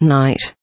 night.